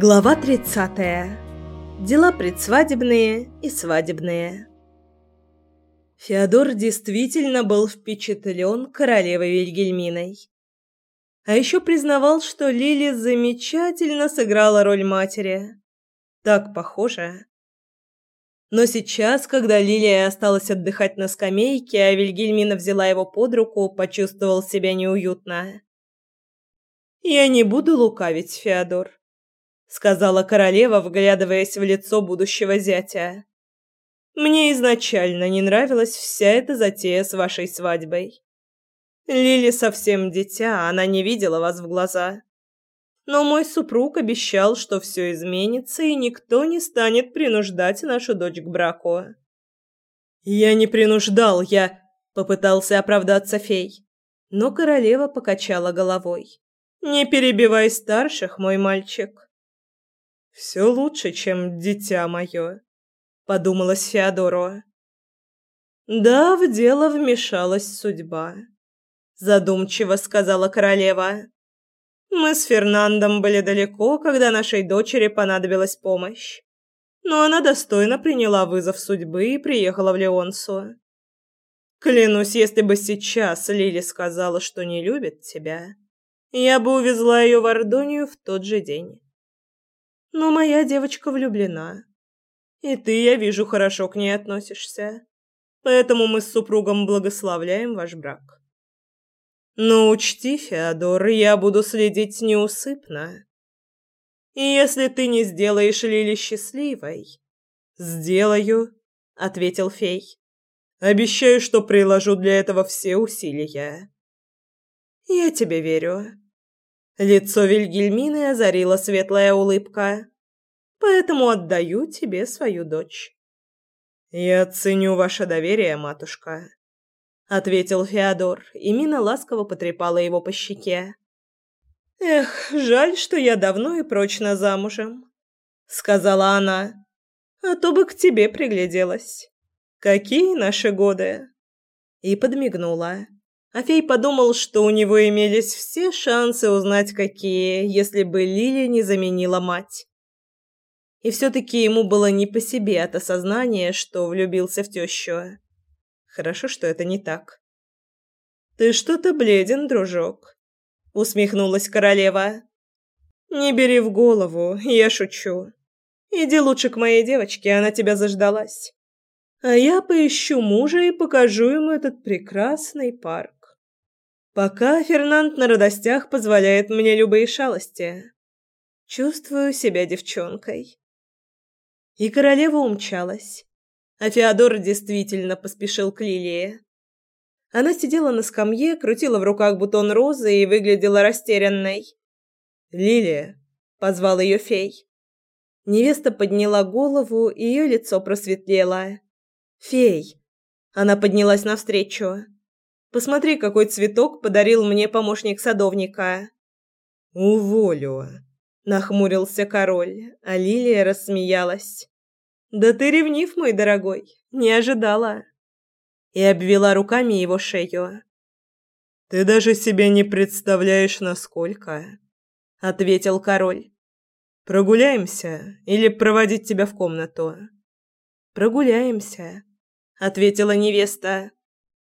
Глава 30. Дела предсвадебные и свадебные. Феодор действительно был впечатлен королевой Вильгельминой. А еще признавал, что Лили замечательно сыграла роль матери. Так похоже. Но сейчас, когда Лилия осталась отдыхать на скамейке, а Вильгельмина взяла его под руку, почувствовал себя неуютно. «Я не буду лукавить, Феодор сказала королева, вглядываясь в лицо будущего зятя. Мне изначально не нравилась вся эта затея с вашей свадьбой. Лили совсем дитя, она не видела вас в глаза. Но мой супруг обещал, что все изменится, и никто не станет принуждать нашу дочь к браку. Я не принуждал, я попытался оправдаться фей, но королева покачала головой. Не перебивай старших, мой мальчик. Все лучше, чем дитя мое», — подумалось Феодору. «Да, в дело вмешалась судьба», — задумчиво сказала королева. «Мы с Фернандом были далеко, когда нашей дочери понадобилась помощь. Но она достойно приняла вызов судьбы и приехала в Леонсу. Клянусь, если бы сейчас Лили сказала, что не любит тебя, я бы увезла ее в Ордонию в тот же день. Но моя девочка влюблена. И ты, я вижу, хорошо к ней относишься. Поэтому мы с супругом благословляем ваш брак. Но учти, Феодор, я буду следить неусыпно. И если ты не сделаешь Лили счастливой, сделаю, ответил фей. Обещаю, что приложу для этого все усилия. Я тебе верю. Лицо Вильгельмины озарила светлая улыбка. «Поэтому отдаю тебе свою дочь». «Я ценю ваше доверие, матушка», — ответил Феодор, и Мина ласково потрепала его по щеке. «Эх, жаль, что я давно и прочно замужем», — сказала она. «А то бы к тебе пригляделась. Какие наши годы?» И подмигнула. Афей подумал, что у него имелись все шансы узнать, какие, если бы Лили не заменила мать. И все-таки ему было не по себе от осознания, что влюбился в тещу. Хорошо, что это не так. «Ты что-то бледен, дружок», — усмехнулась королева. «Не бери в голову, я шучу. Иди лучше к моей девочке, она тебя заждалась. А я поищу мужа и покажу ему этот прекрасный парк». Пока Фернанд на радостях позволяет мне любые шалости. Чувствую себя девчонкой. И королева умчалась. А Феодор действительно поспешил к Лилии. Она сидела на скамье, крутила в руках бутон розы и выглядела растерянной. «Лилия!» — позвал ее фей. Невеста подняла голову, и ее лицо просветлело. «Фей!» Она поднялась навстречу. Посмотри, какой цветок подарил мне помощник садовника. Уволю, нахмурился король, а Лилия рассмеялась. Да ты ревнив, мой дорогой, не ожидала. И обвела руками его шею. Ты даже себе не представляешь, насколько, ответил король. Прогуляемся или проводить тебя в комнату? Прогуляемся, ответила невеста.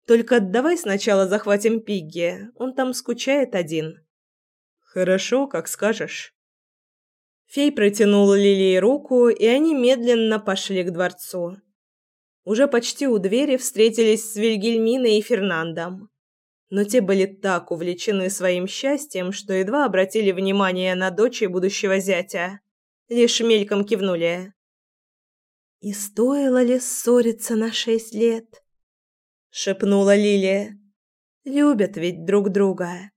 Только давай сначала захватим Пигги. Он там скучает один. Хорошо, как скажешь. Фей протянул Лилии руку, и они медленно пошли к дворцу. Уже почти у двери встретились с Вильгельминой и Фернандом. Но те были так увлечены своим счастьем, что едва обратили внимание на дочь и будущего зятя. Лишь мельком кивнули. «И стоило ли ссориться на шесть лет?» Шепнула Лилия. Любят ведь друг друга.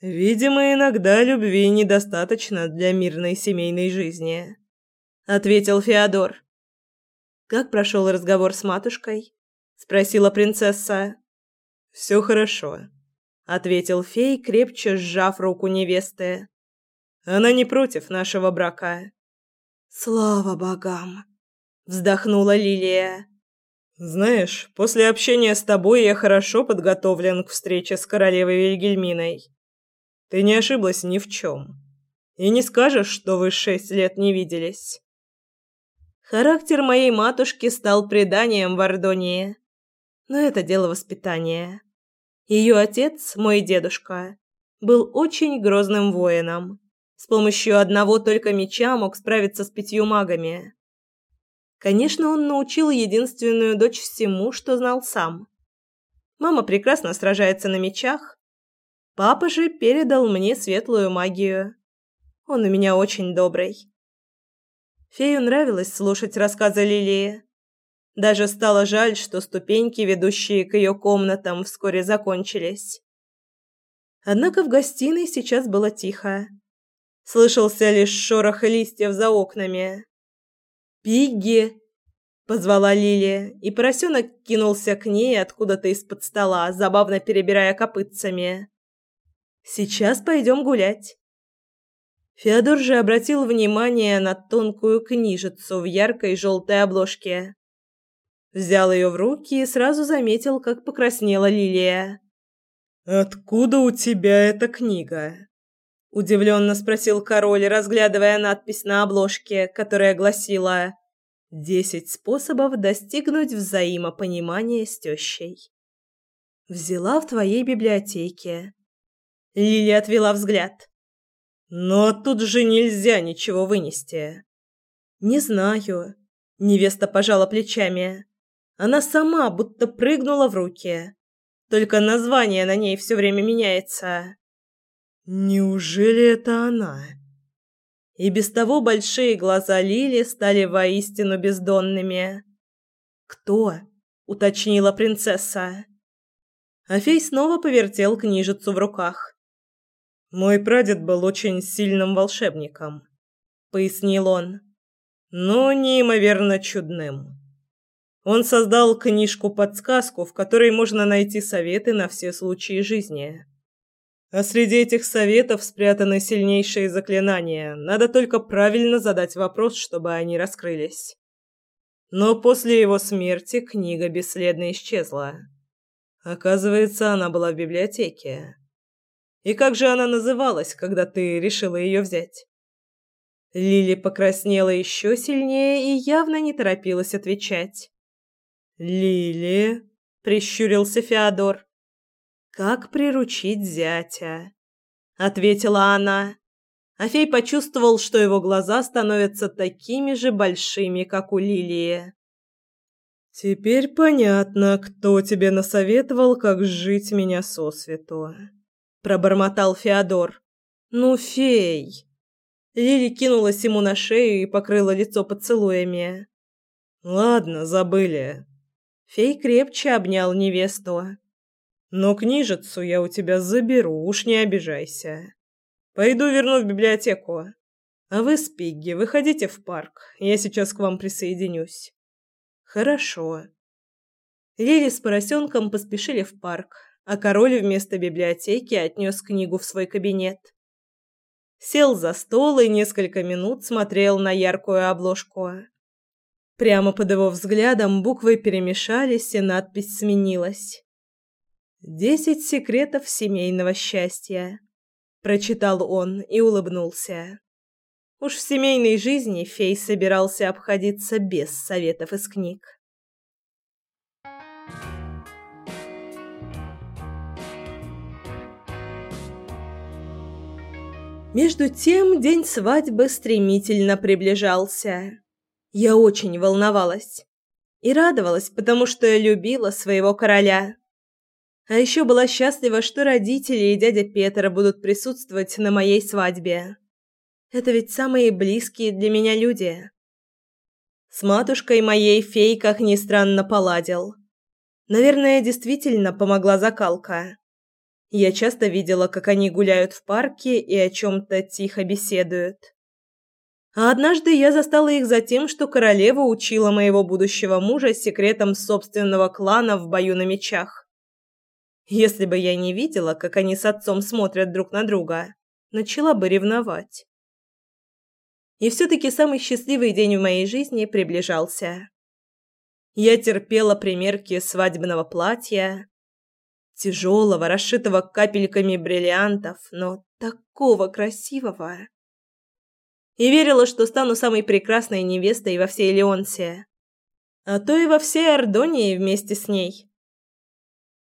Видимо, иногда любви недостаточно для мирной семейной жизни, ответил Феодор. Как прошел разговор с матушкой? спросила принцесса. Все хорошо, ответил фей, крепче сжав руку невесты. Она не против нашего брака. Слава богам, вздохнула Лилия. Знаешь, после общения с тобой я хорошо подготовлен к встрече с королевой Вильгельминой. Ты не ошиблась ни в чем. И не скажешь, что вы шесть лет не виделись. Характер моей матушки стал преданием в Ордонии. Но это дело воспитания. Ее отец, мой дедушка, был очень грозным воином. С помощью одного только меча мог справиться с пятью магами. Конечно, он научил единственную дочь всему, что знал сам. Мама прекрасно сражается на мечах. Папа же передал мне светлую магию. Он у меня очень добрый. Фею нравилось слушать рассказы Лилии. Даже стало жаль, что ступеньки, ведущие к ее комнатам, вскоре закончились. Однако в гостиной сейчас было тихо. Слышался лишь шорох листьев за окнами. «Пигги!» – позвала Лилия, и поросенок кинулся к ней откуда-то из-под стола, забавно перебирая копытцами. «Сейчас пойдем гулять». Феодор же обратил внимание на тонкую книжицу в яркой желтой обложке. Взял ее в руки и сразу заметил, как покраснела Лилия. «Откуда у тебя эта книга?» Удивленно спросил король, разглядывая надпись на обложке, которая гласила «Десять способов достигнуть взаимопонимания с тещей». «Взяла в твоей библиотеке». Лилия отвела взгляд. «Но тут же нельзя ничего вынести». «Не знаю». Невеста пожала плечами. Она сама будто прыгнула в руки. Только название на ней все время меняется. Неужели это она? И без того большие глаза Лили стали воистину бездонными. Кто? уточнила принцесса. Афей снова повертел книжицу в руках. Мой прадед был очень сильным волшебником, пояснил он. Но неимоверно чудным. Он создал книжку-подсказку, в которой можно найти советы на все случаи жизни. А среди этих советов спрятаны сильнейшие заклинания. Надо только правильно задать вопрос, чтобы они раскрылись. Но после его смерти книга бесследно исчезла. Оказывается, она была в библиотеке. И как же она называлась, когда ты решила ее взять? Лили покраснела еще сильнее и явно не торопилась отвечать. «Лили?» – прищурился Феодор. Как приручить зятя? ответила она. Афей почувствовал, что его глаза становятся такими же большими, как у Лилии. Теперь понятно, кто тебе насоветовал, как жить меня сосвету, пробормотал Феодор. Ну, фей. Лили кинулась ему на шею и покрыла лицо поцелуями. Ладно, забыли. Фей крепче обнял невесту. Но книжицу я у тебя заберу, уж не обижайся. Пойду верну в библиотеку. А вы с Пигги выходите в парк. Я сейчас к вам присоединюсь. Хорошо. Лили с поросенком поспешили в парк, а король вместо библиотеки отнес книгу в свой кабинет. Сел за стол и несколько минут смотрел на яркую обложку. Прямо под его взглядом буквы перемешались, и надпись сменилась. «Десять секретов семейного счастья», – прочитал он и улыбнулся. Уж в семейной жизни фей собирался обходиться без советов из книг. Между тем день свадьбы стремительно приближался. Я очень волновалась и радовалась, потому что любила своего короля. А еще была счастлива, что родители и дядя Петр будут присутствовать на моей свадьбе. Это ведь самые близкие для меня люди. С матушкой моей фей, как ни странно, поладил. Наверное, действительно помогла закалка. Я часто видела, как они гуляют в парке и о чем-то тихо беседуют. А однажды я застала их за тем, что королева учила моего будущего мужа секретам собственного клана в бою на мечах. Если бы я не видела, как они с отцом смотрят друг на друга, начала бы ревновать. И все-таки самый счастливый день в моей жизни приближался. Я терпела примерки свадебного платья, Тяжелого, расшитого капельками бриллиантов, но такого красивого. И верила, что стану самой прекрасной невестой во всей Леонсе. А то и во всей Ордонии вместе с ней.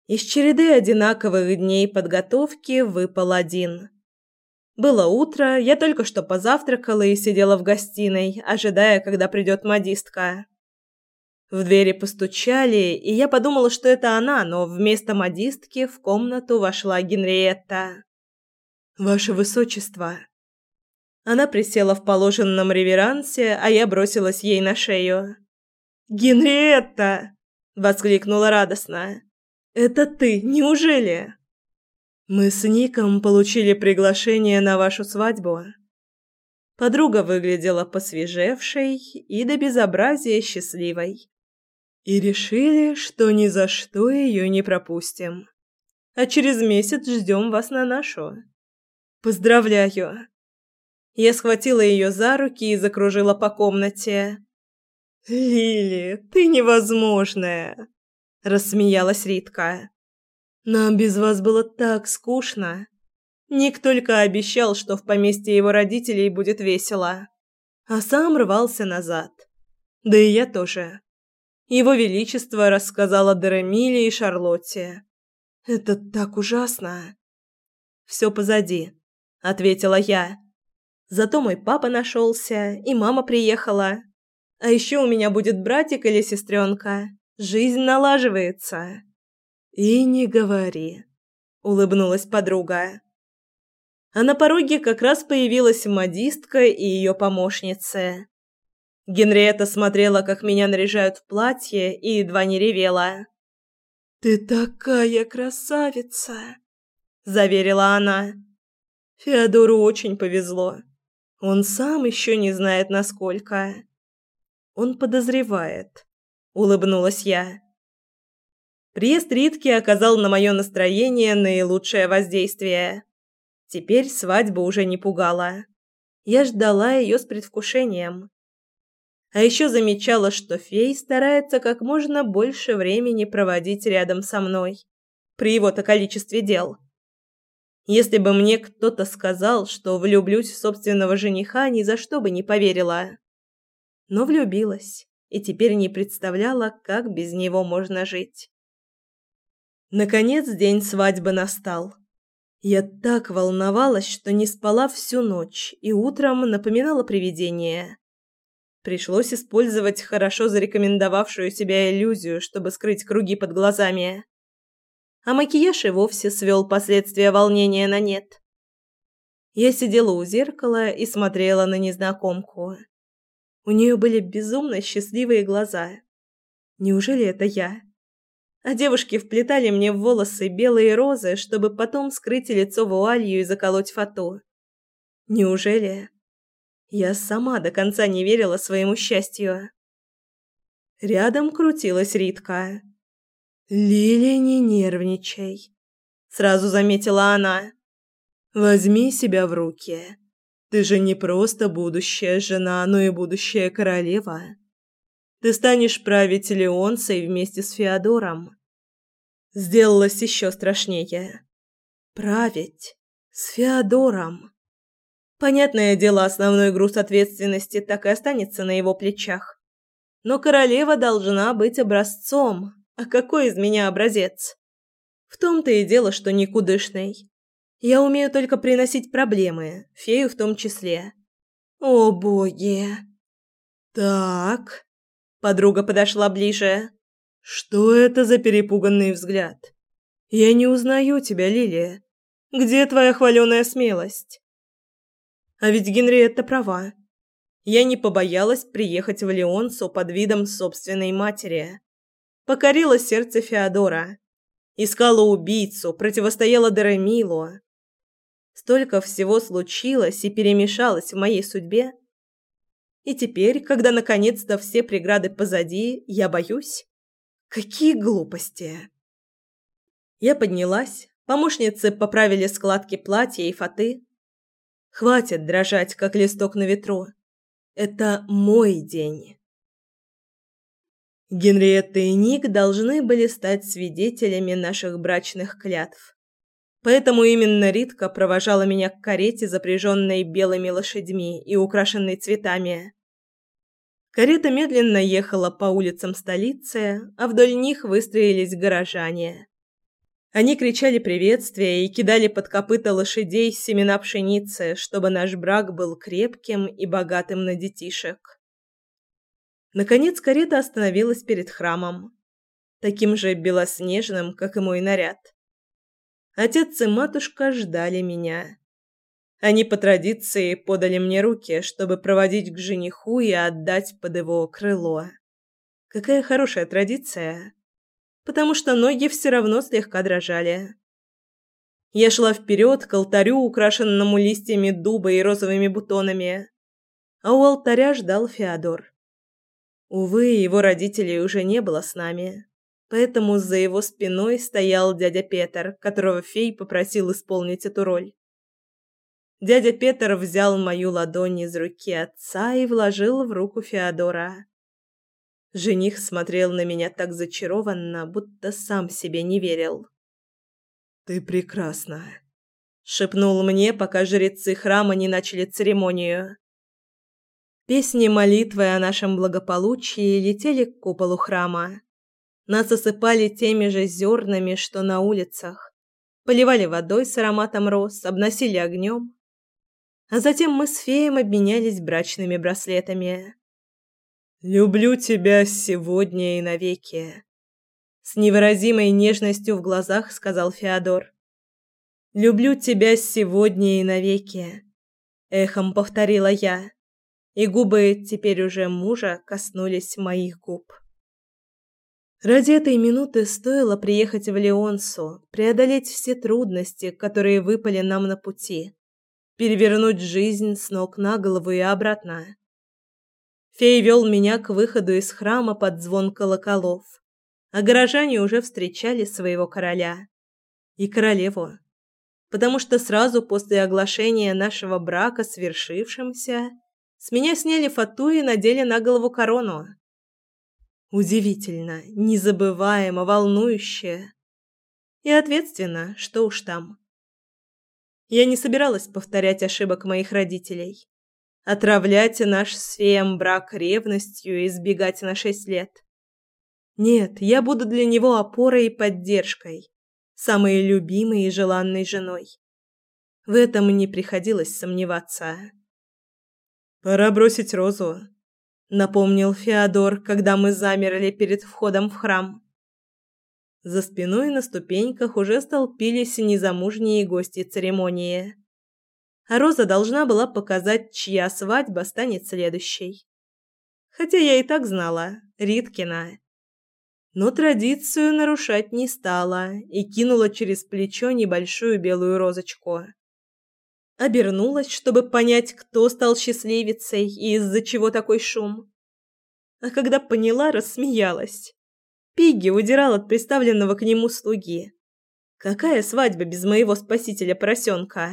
Из череды одинаковых дней подготовки выпал один. Было утро, я только что позавтракала и сидела в гостиной, ожидая, когда придет модистка. В двери постучали, и я подумала, что это она, но вместо модистки в комнату вошла Генриетта. «Ваше высочество». Она присела в положенном реверансе, а я бросилась ей на шею. «Генриетта!» — воскликнула радостно. «Это ты, неужели?» «Мы с Ником получили приглашение на вашу свадьбу». Подруга выглядела посвежевшей и до безобразия счастливой. И решили, что ни за что ее не пропустим. А через месяц ждем вас на нашу. Поздравляю. Я схватила ее за руки и закружила по комнате. Лили, ты невозможная, рассмеялась Ритка. Нам без вас было так скучно. Ник только обещал, что в поместье его родителей будет весело, а сам рвался назад. Да и я тоже. Его величество рассказала Дарамиле и Шарлотте. Это так ужасно. Все позади, ответила я. Зато мой папа нашелся, и мама приехала. А еще у меня будет братик или сестренка. Жизнь налаживается. И не говори, улыбнулась подруга. А на пороге как раз появилась модистка и ее помощница. Генриетта смотрела, как меня наряжают в платье, и едва не ревела. «Ты такая красавица!» – заверила она. Феодору очень повезло. Он сам еще не знает, насколько. Он подозревает. Улыбнулась я. Приезд Ритки оказал на мое настроение наилучшее воздействие. Теперь свадьба уже не пугала. Я ждала ее с предвкушением. А еще замечала, что фей старается как можно больше времени проводить рядом со мной при его-то количестве дел. Если бы мне кто-то сказал, что влюблюсь в собственного жениха, ни за что бы не поверила. Но влюбилась и теперь не представляла, как без него можно жить. Наконец день свадьбы настал. Я так волновалась, что не спала всю ночь и утром напоминала привидение. Пришлось использовать хорошо зарекомендовавшую себя иллюзию, чтобы скрыть круги под глазами. А макияж и вовсе свел последствия волнения на нет. Я сидела у зеркала и смотрела на незнакомку. У нее были безумно счастливые глаза. Неужели это я? А девушки вплетали мне в волосы белые розы, чтобы потом скрыть лицо вуалью и заколоть фату. Неужели? Я сама до конца не верила своему счастью. Рядом крутилась Ритка. «Лиля, не нервничай», — сразу заметила она. «Возьми себя в руки. Ты же не просто будущая жена, но и будущая королева. Ты станешь править Леонцей вместе с Феодором». Сделалось еще страшнее. «Править с Феодором». Понятное дело, основной груз ответственности так и останется на его плечах. Но королева должна быть образцом. А какой из меня образец? В том-то и дело, что никудышный. Я умею только приносить проблемы, фею в том числе. О, боги. Так. Подруга подошла ближе. Что это за перепуганный взгляд? Я не узнаю тебя, Лилия. Где твоя хваленая смелость? А ведь Генриетта права. Я не побоялась приехать в Леонсу под видом собственной матери. Покорила сердце Феодора. Искала убийцу, противостояла Дарамилу. Столько всего случилось и перемешалось в моей судьбе. И теперь, когда наконец-то все преграды позади, я боюсь. Какие глупости. Я поднялась, помощницы поправили складки платья и фаты, Хватит дрожать, как листок на ветру. Это мой день. Генриетта и Ник должны были стать свидетелями наших брачных клятв. Поэтому именно Ритка провожала меня к карете, запряженной белыми лошадьми и украшенной цветами. Карета медленно ехала по улицам столицы, а вдоль них выстроились горожане. Они кричали приветствия и кидали под копыта лошадей семена пшеницы, чтобы наш брак был крепким и богатым на детишек. Наконец карета остановилась перед храмом, таким же белоснежным, как и мой наряд. Отец и матушка ждали меня. Они по традиции подали мне руки, чтобы проводить к жениху и отдать под его крыло. Какая хорошая традиция, потому что ноги все равно слегка дрожали. Я шла вперед к алтарю, украшенному листьями дуба и розовыми бутонами, а у алтаря ждал Феодор. Увы, его родителей уже не было с нами, поэтому за его спиной стоял дядя Петр, которого фей попросил исполнить эту роль. Дядя Петр взял мою ладонь из руки отца и вложил в руку Феодора. Жених смотрел на меня так зачарованно, будто сам себе не верил. «Ты прекрасна», — шепнул мне, пока жрецы храма не начали церемонию. Песни молитвы о нашем благополучии летели к куполу храма. Нас осыпали теми же зернами, что на улицах. Поливали водой с ароматом роз, обносили огнем. А затем мы с феем обменялись брачными браслетами. «Люблю тебя сегодня и навеки», — с невыразимой нежностью в глазах сказал Феодор. «Люблю тебя сегодня и навеки», — эхом повторила я и губы теперь уже мужа коснулись моих губ. Ради этой минуты стоило приехать в Леонсу, преодолеть все трудности, которые выпали нам на пути, перевернуть жизнь с ног на голову и обратно. Фей вел меня к выходу из храма под звон колоколов, а горожане уже встречали своего короля и королеву, потому что сразу после оглашения нашего брака свершившимся с меня сняли фату и надели на голову корону. Удивительно, незабываемо, волнующе. И ответственно, что уж там. Я не собиралась повторять ошибок моих родителей. Отравлять наш с феем брак ревностью и избегать на шесть лет. Нет, я буду для него опорой и поддержкой, самой любимой и желанной женой. В этом не приходилось сомневаться. Пора бросить розу, напомнил Феодор, когда мы замерли перед входом в храм. За спиной на ступеньках уже столпились незамужние гости церемонии. А Роза должна была показать, чья свадьба станет следующей. Хотя я и так знала, Риткина. Но традицию нарушать не стала и кинула через плечо небольшую белую розочку обернулась, чтобы понять, кто стал счастливицей и из-за чего такой шум. А когда поняла, рассмеялась. Пигги удирал от приставленного к нему слуги. Какая свадьба без моего спасителя-поросенка?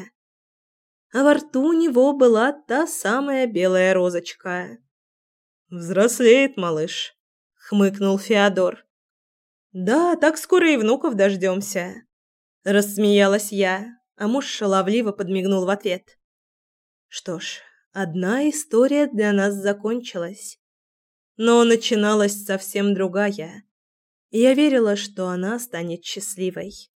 А во рту у него была та самая белая розочка. «Взрослеет малыш», — хмыкнул Феодор. «Да, так скоро и внуков дождемся», — рассмеялась я, а муж шаловливо подмигнул в ответ. Что ж, одна история для нас закончилась. Но начиналась совсем другая. Я верила, что она станет счастливой.